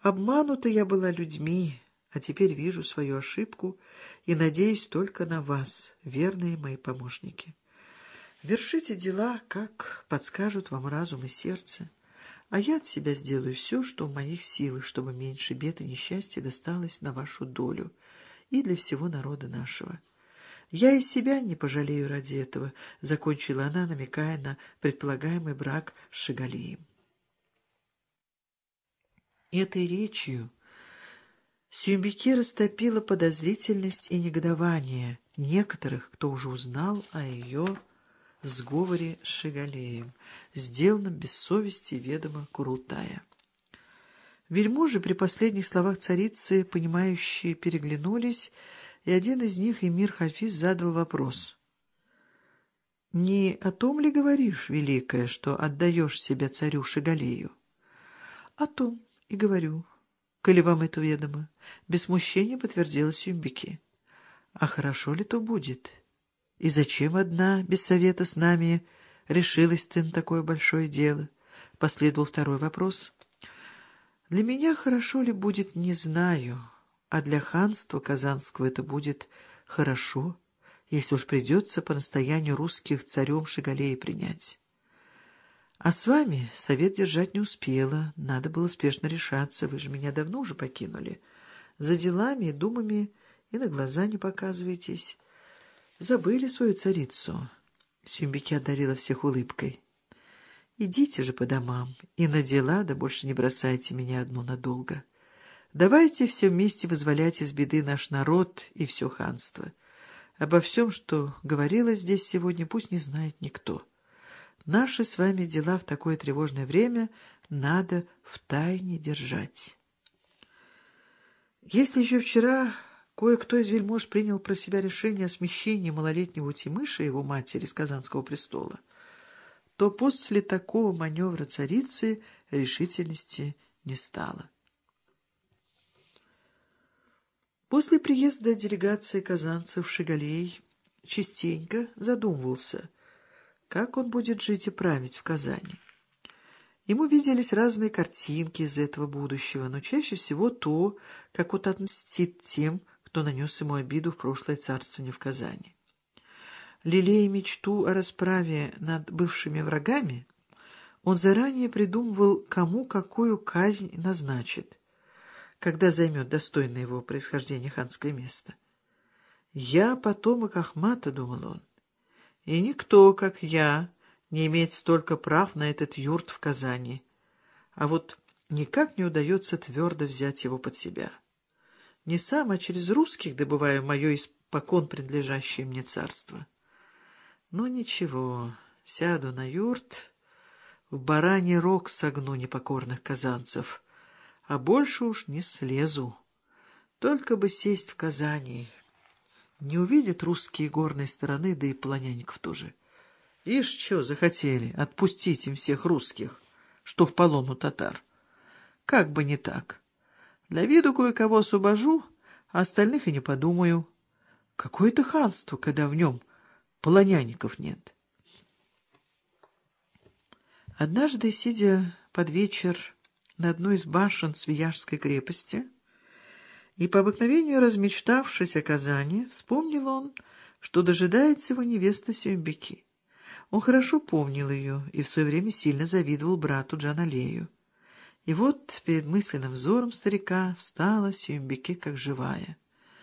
Обманута я была людьми, а теперь вижу свою ошибку и надеюсь только на вас, верные мои помощники. Вершите дела, как подскажут вам разум и сердце, а я от себя сделаю все, что в моих силах, чтобы меньше бед и несчастья досталось на вашу долю и для всего народа нашего. Я и себя не пожалею ради этого, — закончила она, намекая на предполагаемый брак с Шигалеем. Этой речью Сюмбике растопила подозрительность и негодование некоторых, кто уже узнал о ее сговоре с Шигалеем, сделанном без совести ведомо Курултая. Вельможи при последних словах царицы, понимающие, переглянулись, и один из них, Эмир Хафиз, задал вопрос. — Не о том ли говоришь, Великая, что отдаешь себя царю Шигалею? — О том и говорю, коли вам это ведомо. Без смущения подтвердила Сюмбики. — А хорошо ли то будет? И зачем одна, без совета с нами, решилась ты на такое большое дело? Последовал второй вопрос. — Для меня хорошо ли будет, не знаю. — а для ханства Казанского это будет хорошо, если уж придется по настоянию русских царем Шигалея принять. А с вами совет держать не успела, надо было спешно решаться, вы же меня давно уже покинули. За делами и думами и на глаза не показываетесь. Забыли свою царицу. Сюмбики одарила всех улыбкой. Идите же по домам и на дела, да больше не бросайте меня одну надолго. Давайте все вместе вызволять из беды наш народ и все ханство. Обо всем, что говорилось здесь сегодня, пусть не знает никто. Наши с вами дела в такое тревожное время надо в тайне держать. Если еще вчера кое-кто из вельмож принял про себя решение о смещении малолетнего Тимыша и его матери с Казанского престола, то после такого маневра царицы решительности не стало. После приезда делегации казанцев Шигалей частенько задумывался, как он будет жить и править в Казани. Ему виделись разные картинки из этого будущего, но чаще всего то, как он отмстит тем, кто нанес ему обиду в прошлое царствование в Казани. Лелея мечту о расправе над бывшими врагами, он заранее придумывал, кому какую казнь назначит когда займет достойное его происхождения ханское место. «Я потомок Ахмата», — думал он, — «и никто, как я, не имеет столько прав на этот юрт в Казани. А вот никак не удается твердо взять его под себя. Не сам, а через русских добываю мое испокон принадлежащее мне царство. Но ничего, сяду на юрт, в бараний рог согну непокорных казанцев» а больше уж не слезу. Только бы сесть в Казани. Не увидят русские горной стороны, да и полонянников тоже. Ишь, что захотели, отпустить им всех русских, что в полону татар. Как бы не так. Для виду кое-кого освобожу, а остальных и не подумаю. Какое это ханство, когда в нем полонянников нет. Однажды, сидя под вечер, на одной из башен Свияжской крепости, и, по обыкновению размечтавшись о Казани, вспомнил он, что дожидается его невеста Сюмбеки. Он хорошо помнил ее и в свое время сильно завидовал брату Джаналею. И вот перед мысленным взором старика встала Сюмбеке как живая.